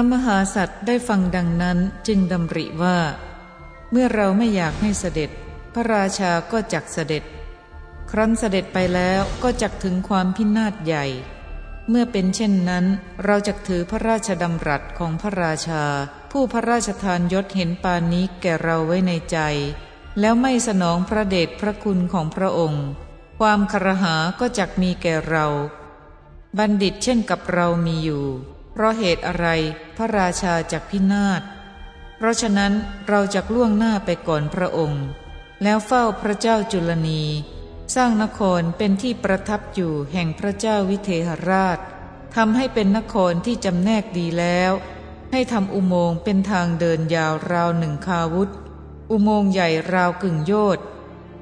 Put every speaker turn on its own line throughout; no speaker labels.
พระมหาสัตว์ได้ฟังดังนั้นจึงดำริว่า เมื่อเราไม่อยากให้เสด็จ พระราชาก็จักเสด็จ ครั้นเสด็จไปแล้วก็จักถึงความพินาศใหญ่ เมื่อเป็นเช่นนั้น เราจะถือพระราชดำรัสของพระราชา ผู้พระราชทานยศเห็นปานนี้แก่เราไว้ในใจ แล้วไม่สนองพระเดชพระคุณของพระองค์ ความครหาก็จักมีแก่เรา บัณฑิตเช่นกับเรามีอยู่ ราะเหตุอะไรพระราชาจากพินาศ เพราะฉะนั้นเราจะล่วงหน้าไปก่อนพระองค์ แล้วเฝ้าพระเจ้าจุลนี สร้างนครเป็นที่ประทับอยู่แห่งพระเจ้าวิเทหราชทำให้เป็นนครที่จำแนกดีแล้ว ให้ทำอุโมงค์เป็นทางเดินยาวราวหนึ่งคาวุธ อุโมงค์ใหญ่ราวกึ่งโยธ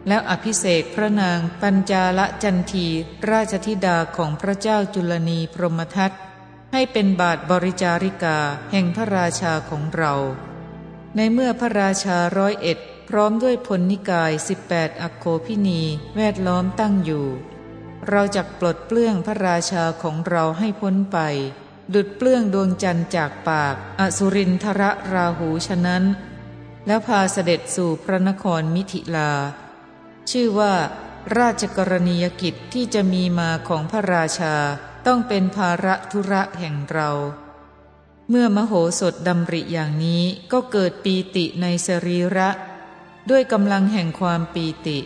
แล้วอภิเษกพระนางปัญจาลจันทีราชธิดาของพระเจ้าจุลนีพรหมทัต ให้เป็นบาทบริจาริกาแห่งพระราชาของเรา ในเมื่อพระราชาร้อยเอ็ดพร้อมด้วยพลนิกายสิบแปดอโคพินีแวดล้อมตั้งอยู่ เราจะปลดเปลื้องพระราชาของเราให้พ้นไป ดุดเปลื้องดวงจันทร์จากปากอสุรินทระราหูฉะนั้น แล้วพาเสด็จสู่พระนครมิถิลา ชื่อว่า ราชกรณียกิจที่จะมีมาของพระราชา ต้องเป็นภาระธุระแห่งเรา เมื่อมโหสถดำริอย่างนี้ก็เกิดปีติในสรีระ ด้วยกำลังแห่งความปีติ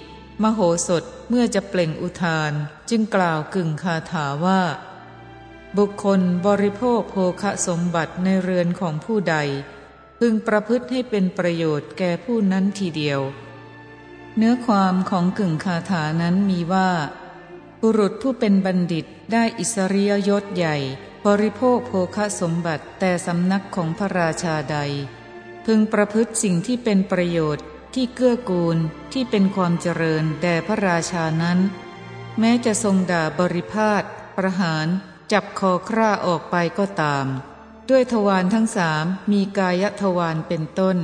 มโหสถเมื่อจะเปล่งอุทานจึงกล่าวกึ่งคาถาว่า บุคคลบริโภคโภคสมบัติในเรือนของผู้ใด พึงประพฤติให้เป็นประโยชน์แก่ผู้นั้นทีเดียว เนื้อความของกึ่งคาถานั้นมีว่า บุรุษผู้เป็นบัณฑิตได้อิสริยยศใหญ่ บริโภคโภคสมบัติแต่สำนักของพระราชาใด พึงประพฤติสิ่งที่เป็นประโยชน์ที่เกื้อกูลที่เป็นความเจริญแด่พระราชานั้น แม้จะทรงด่าบริพาทประหาร จับคอคร่าออกไปก็ตาม ด้วยทวารทั้งสามมีกายทวารเป็นต้น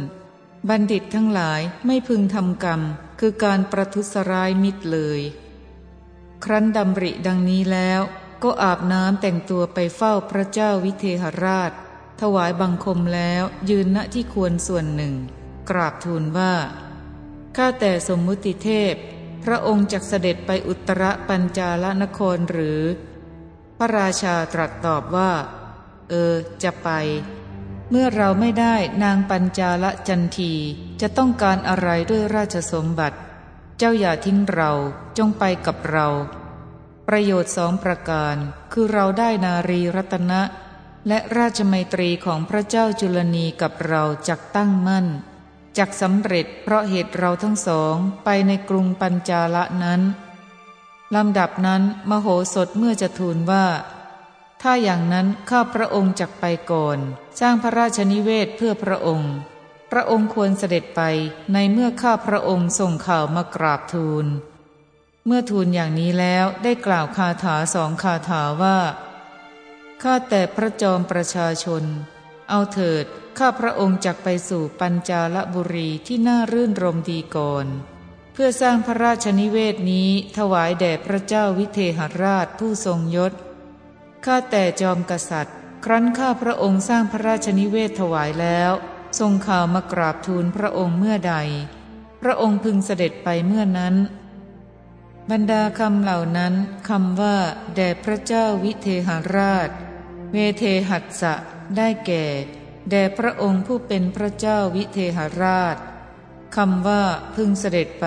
บัณฑิตทั้งหลายไม่พึงทำกรรม คือการประทุษร้ายมิตรเลย ครั้นดำริดังนี้แล้ว ก็อาบน้ำแต่งตัวไปเฝ้าพระเจ้าวิเทหราช ถวายบังคมแล้วยืนณที่ควรส่วนหนึ่ง กราบทูลว่า ข้าแต่สมมุติเทพ พระองค์จักเสด็จไปอุตรปัญจาลนครหรือ พระราชาตรัสตอบว่า เออ จะไป เมื่อเราไม่ได้นางปัญจาลจันทีจะต้องการอะไรด้วยราชสมบัติ เจ้าอย่าทิ้งเราจงไปกับเรา ประโยชน์สองประการคือเราได้นารีรัตนะ และราชมัยตรีของพระเจ้าจุลนีกับเราจักตั้งมั่นจักสำเร็จเพราะเหตุเราทั้งสองไปในกรุงปัญจาละนั้นลำดับนั้นมโหสถเมื่อจะทูลว่า ถ้าอย่างนั้นข้าพระองค์จักไปก่อน สร้างพระราชนิเวศเพื่อพระองค์ พระองค์ควรเสด็จไปในเมื่อข้าพระองค์ส่งข่าวมากราบทูล เมื่อทูลอย่างนี้แล้วได้กล่าวคาถาสองคาถาว่าข้าแต่พระจอมประชาชน เอาเถิดข้าพระองค์จักไปสู่ปัญจาลบุรีที่น่ารื่นรมดีก่อน เพื่อสร้างพระราชนิเวศนี้ถวายแด่พระเจ้าวิเทหราชผู้ทรงยศข้าแต่จอมกษัตริย์ ครั้นข้าพระองค์สร้างพระราชนิเวศถวายแล้ว ทรงข่าวมากราบทูลพระองค์เมื่อใด พระองค์พึงเสด็จไปเมื่อนั้น บรรดาคำเหล่านั้นคำว่า แด่พระเจ้าวิเทหราช เวเทหัสสะได้แก่ แด่พระองค์ผู้เป็นพระเจ้าวิเทหราชคำว่าพึงเสด็จไป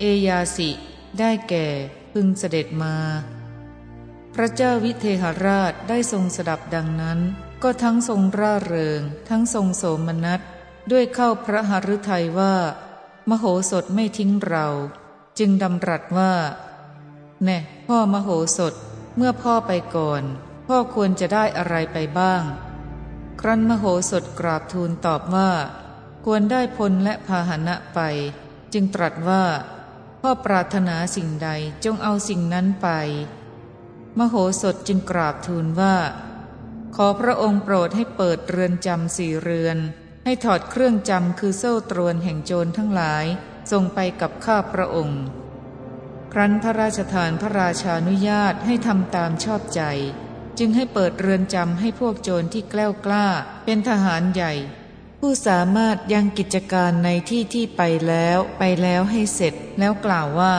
เอยาสิ ได้แก่พึงเสด็จมา พระเจ้าวิเทหราชได้ทรงสดับดังนั้น ก็ทั้งทรงร่าเริง ทั้งทรงโสมนัสด้วยเข้าพระหฤทัยว่า มโหสถไม่ทิ้งเรา จึงดำรัสว่าแน่พ่อมโหสถเมื่อพ่อไปก่อน พ่อควรจะได้อะไรไปบ้าง ครั้นมโหสถกราบทูลตอบว่า ควรได้พลและพาหนะไป จึงตรัสว่า พ่อปรารถนาสิ่งใดจงเอาสิ่งนั้นไป มโหสถจึงกราบทูลว่า ขอพระองค์โปรดให้เปิดเรือนจำสี่เรือน ให้ถอดเครื่องจำคือโซ่ตรวนแห่งโจรทั้งหลายส่งไปกับข้าพระองค์ ครั้นพระราชทานพระราชานุญาตให้ทำตามชอบใจ จึงให้เปิดเรือนจำให้พวกโจรที่แกล้วกล้า เป็นทหารใหญ่ ผู้สามารถยังกิจการในที่ที่ไปแล้วไปแล้วให้เสร็จแล้วกล่าวว่า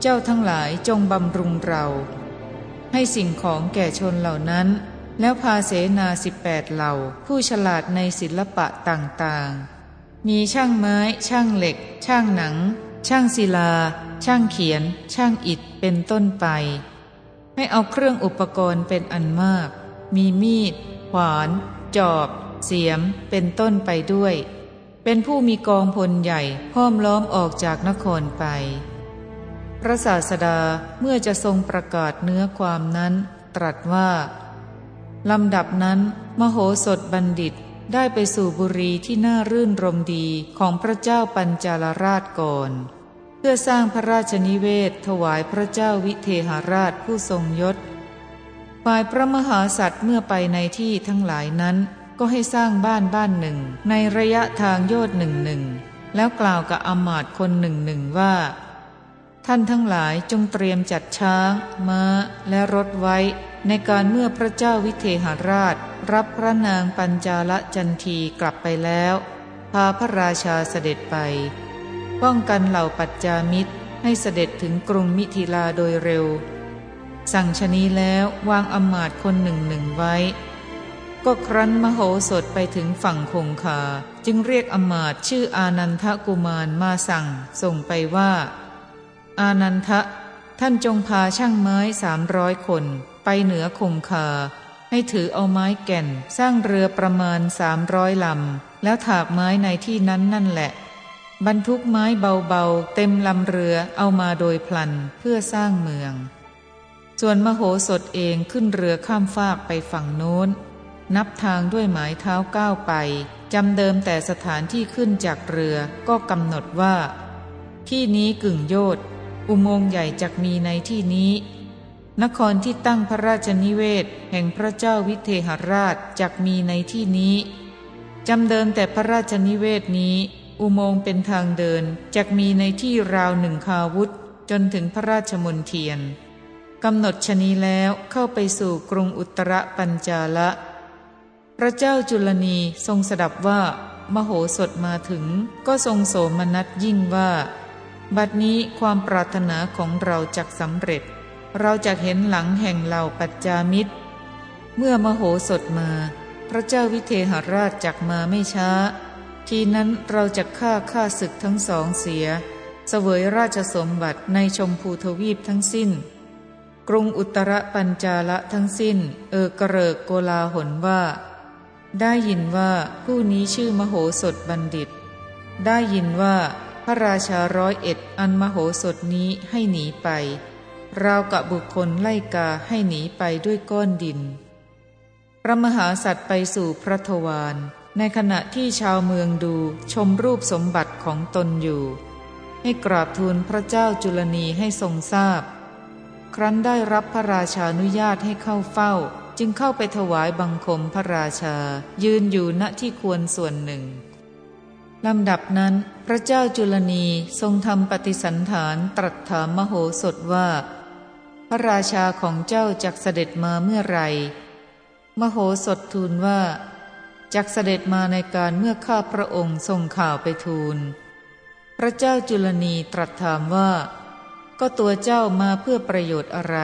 เจ้าทั้งหลายจงบำรุงเรา ให้สิ่งของแก่ชนเหล่านั้น แล้วพาเสนาสิบแปดเหล่า ผู้ฉลาดในศิลปะต่างๆ มีช่างไม้ ช่างเหล็ก ช่างหนัง ช่างศิลา ช่างเขียน ช่างอิฐเป็นต้นไป ให้เอาเครื่องอุปกรณ์เป็นอันมาก มีมีด ขวาน จอบ เสียม เป็นต้นไปด้วย เป็นผู้มีกองพลใหญ่ ห้อมล้อมออกจากนครไป พระศาสดาเมื่อจะทรงประกาศเนื้อความนั้น ตรัสว่าลำดับนั้น มโหสถบัณฑิตได้ไปสู่บุรีที่น่ารื่นรมดีของพระเจ้าปัญจาลราชก่อน เพื่อสร้างพระราชนิเวศถวายพระเจ้าวิเทหราชผู้ทรงยศฝ่ายพระมหาสัตว์เมื่อไปในที่ทั้งหลายนั้น ก็ให้สร้างบ้านบ้านหนึ่ง ในระยะทางโยดหนึ่งหนึ่งแล้วกล่าวกับอมาตคนหนึ่งหนึ่งว่า ท่านทั้งหลายจงเตรียมจัดช้างม้า และรถไว้ ในการเมื่อพระเจ้าวิเทหราช รับพระนางปัญจาลจันทีกลับไปแล้ว พาพระราชาเสด็จไป ป้องกันเหล่าปัจจามิตรให้เสด็จถึงกรุงมิถิลาโดยเร็ว สั่งชนีแล้ววางอมาตคนหนึ่งหนึ่งไว้ ก็ครั้นมโหสถไปถึงฝั่งคงคา จึงเรียกอมาตชื่ออานันทกุมารมาสั่งส่งไปว่า อานันทะ ท่านจงพาช่างไม้สามร้อยคน ไปเหนือคงคา ให้ถือเอาไม้แก่น สร้างเรือประมาณสามร้อยลำ แล้วถากไม้ในที่นั้นนั่นแหละ บรรทุกไม้เบาๆ เต็มลำเรือเอามาโดยพลันเพื่อสร้างเมือง ส่วนมโหสถเองขึ้นเรือข้ามฟากไปฝั่งโน้น นับทางด้วยหมายเท้าก้าวไปจำเดิมแต่สถานที่ขึ้นจากเรือก็กำหนดว่า ที่นี้กึ่งโยด อุโมงค์ใหญ่จักมีในที่นี้ นครที่ตั้งพระราชนิเวศ แห่งพระเจ้าวิเทหราชจักมีในที่นี้จำเดิมแต่พระราชนิเวศนี้ อุโมงค์เป็นทางเดินจะมีในที่ราวหนึ่งคาวุธ จนถึงพระราชมนเทียนกำหนดชนีแล้วเข้าไปสู่กรุงอุตรปัญจาละ พระเจ้าจุลนีทรงสดับว่า มโหสถมาถึง ก็ทรงโสมนัสยิ่งว่า บัดนี้ความปรารถนาของเราจักสำเร็จ เราจะเห็นหลังแห่งเหล่าปัจจามิตร เมื่อมโหสถมา พระเจ้าวิเทหราชจักมาไม่ช้า ทีนั้นเราจะฆ่าฆ่าศึกทั้งสองเสีย เสวยราชสมบัติในชมพูทวีปทั้งสิ้น กรุงอุตรปัญจาละทั้งสิ้น เออกระเริกโกลาหนว่า ได้ยินว่าผู้นี้ชื่อมโหสถบัณฑิต ได้ยินว่า ระราชาร้อยเอ็ดอันมโหสถนี้ให้หนีไปราวกับบุคคลไล่กาให้หนีไปด้วยก้อนดิน พระมหาสัตว์ไปสู่พระทวารในขณะที่ชาวเมืองดูชมรูปสมบัติของตนอยู่ ให้กราบทูลพระเจ้าจุลนีให้ทรงทราบ ครั้นได้รับพระราชานุญาตให้เข้าเฝ้า จึงเข้าไปถวายบังคมพระราชา ยืนอยู่ณที่ควรส่วนหนึ่งลำดับนั้น พระเจ้าจุลนีทรงทำปฏิสันฐานตรัสถามมโหสถว่า พระราชาของเจ้าจักเสด็จมาเมื่อไรมโหสถทูลว่าจักเสด็จมาในการเมื่อข้าพระองค์ส่งข่าวไปทูล พระเจ้าจุลนีตรัสถามว่า ก็ตัวเจ้ามาเพื่อประโยชน์อะไร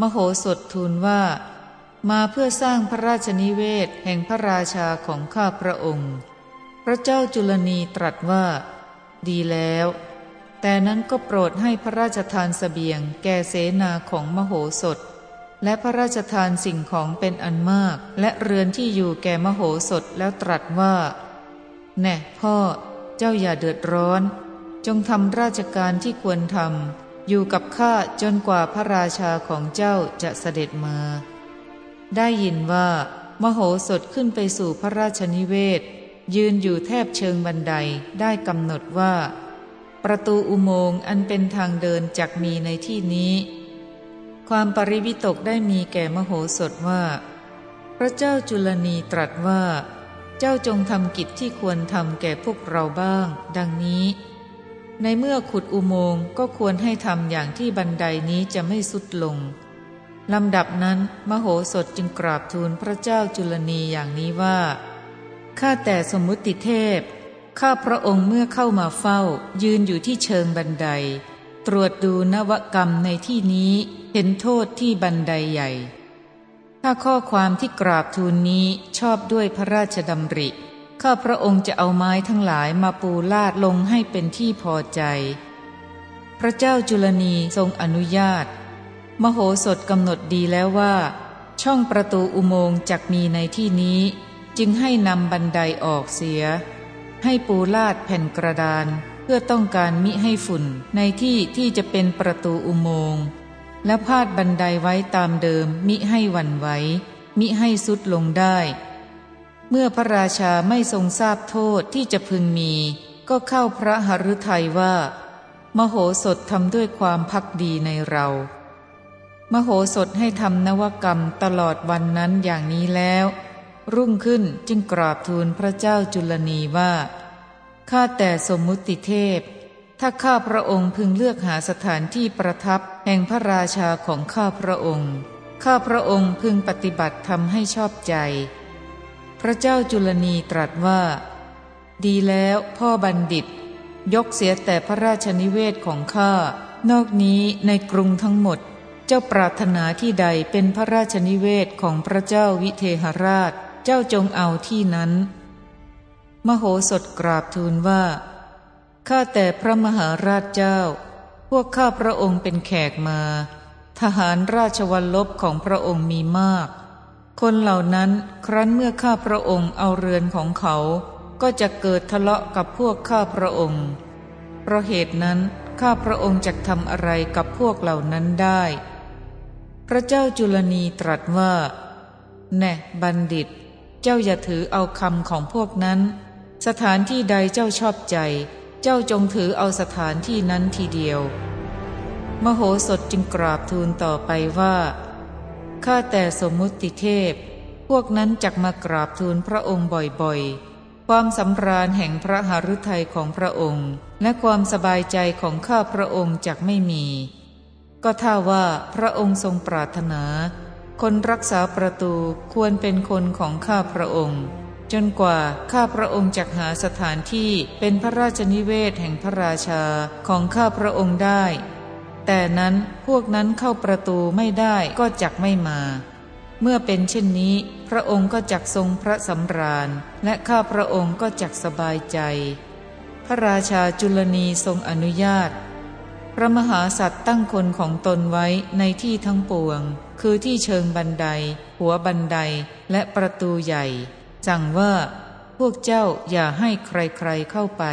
มโหสถทูลว่า มาเพื่อสร้างพระราชนิเวศแห่งพระราชาของข้าพระองค์ พระเจ้าจุลนีตรัสว่า ดีแล้ว แต่นั้นก็โปรดให้พระราชทานสเสบียงแก่เสนาของมโหสถ และพระราชทานสิ่งของเป็นอันมาก และเรือนที่อยู่แก่มโหสถแล้วตรัสว่า แน่พ่อ เจ้าอย่าเดือดร้อน จงทำราชการที่ควรทำอยู่กับข้าจนกว่าพระราชาของเจ้าจะเสด็จมา ได้ยินว่า มโหสถขึ้นไปสู่พระราชนิเวศ ยืนอยู่แทบเชิงบันไดได้กำหนดว่า ประตูอุโมงค์อันเป็นทางเดินจักมีในที่นี้ ความปริวิตกได้มีแก่มโหสถว่า พระเจ้าจุลนีตรัสว่า เจ้าจงทำกิจที่ควรทำแก่พวกเราบ้าง ดังนี้ ในเมื่อขุดอุโมงค์ก็ควรให้ทำอย่างที่บันไดนี้จะไม่สุดลงลำดับนั้น มโหสถจึงกราบทูลพระเจ้าจุลนีอย่างนี้ว่า ข้าแต่สมมุติเทพ ข้าพระองค์เมื่อเข้ามาเฝ้า ยืนอยู่ที่เชิงบันได ตรวจดูนวกรรมในที่นี้เห็นโทษที่บันไดใหญ่ ถ้าข้อความที่กราบทูลนี้ชอบด้วยพระราชดำริ ข้าพระองค์จะเอาไม้ทั้งหลายมาปูลาดลงให้เป็นที่พอใจ พระเจ้าจุลนีทรงอนุญาต มโหสถกำหนดดีแล้วว่า ช่องประตูอุโมงค์จักมีในที่นี้ จึงให้นำบันไดออกเสีย ให้ปูลาดแผ่นกระดานเพื่อต้องการมิให้ฝุ่นในที่ที่จะเป็นประตูอุโมงค์และพาดบันไดไว้ตามเดิมมิให้วันไหวมิให้สุดลงได้ เมื่อพระราชาไม่ทรงทราบโทษที่จะพึงมี ก็เข้าพระหฤทัยว่า มโหสถทำด้วยความพักดีในเรา มโหสถให้ทำนวกรรมตลอดวันนั้นอย่างนี้แล้ว รุ่งขึ้นจึงกราบทูลพระเจ้าจุลนีว่า ข้าแต่สมมุติเทพ ถ้าข้าพระองค์พึงเลือกหาสถานที่ประทับแห่งพระราชาของข้าพระองค์ ข้าพระองค์พึงปฏิบัติทำให้ชอบใจ พระเจ้าจุลนีตรัสว่า ดีแล้วพ่อบัณฑิต ยกเสียแต่พระราชนิเวศของข้า นอกนี้ในกรุงทั้งหมดเจ้าปรารถนาที่ใดเป็นพระราชนิเวศของพระเจ้าวิเทหราช เจ้าจงเอาที่นั้น มโหสถกราบทูลว่า ข้าแต่พระมหาราชเจ้า พวกข้าพระองค์เป็นแขกมา ทหารราชวัลลบของพระองค์มีมาก คนเหล่านั้นครั้นเมื่อข้าพระองค์เอาเรือนของเขา ก็จะเกิดทะเลาะกับพวกข้าพระองค์ เพราะเหตุนั้นข้าพระองค์จะทำอะไรกับพวกเหล่านั้นได้ พระเจ้าจุลนีตรัสว่า แน่บัณฑิต เจ้าอย่าถือเอาคำของพวกนั้น สถานที่ใดเจ้าชอบใจ เจ้าจงถือเอาสถานที่นั้นทีเดียว มโหสถจึงกราบทูลต่อไปว่า ข้าแต่สมมุติเทพ พวกนั้นจักมากราบทูลพระองค์บ่อยๆ ความสำราญแห่งพระหฤทัยของพระองค์ และความสบายใจของข้าพระองค์จักไม่มี ก็ถ้าว่าพระองค์ทรงปรารถนา คนรักษาประตูควรเป็นคนของข้าพระองค์ จนกว่าข้าพระองค์จะหาสถานที่เป็นพระราชนิเวศแห่งพระราชาของข้าพระองค์ได้ แต่นั้นพวกนั้นเข้าประตูไม่ได้ก็จักไม่มา เมื่อเป็นเช่นนี้ พระองค์ก็จักทรงพระสำราญ และข้าพระองค์ก็จักสบายใจ พระราชาจุลนีทรงอนุญาต พระมหาสัตว์ตั้งคนของตนไว้ในที่ทั้งปวง คือที่เชิงบันได หัวบันไดและประตูใหญ่ สั่งว่าพวกเจ้าอย่าให้ใครๆเข้าไป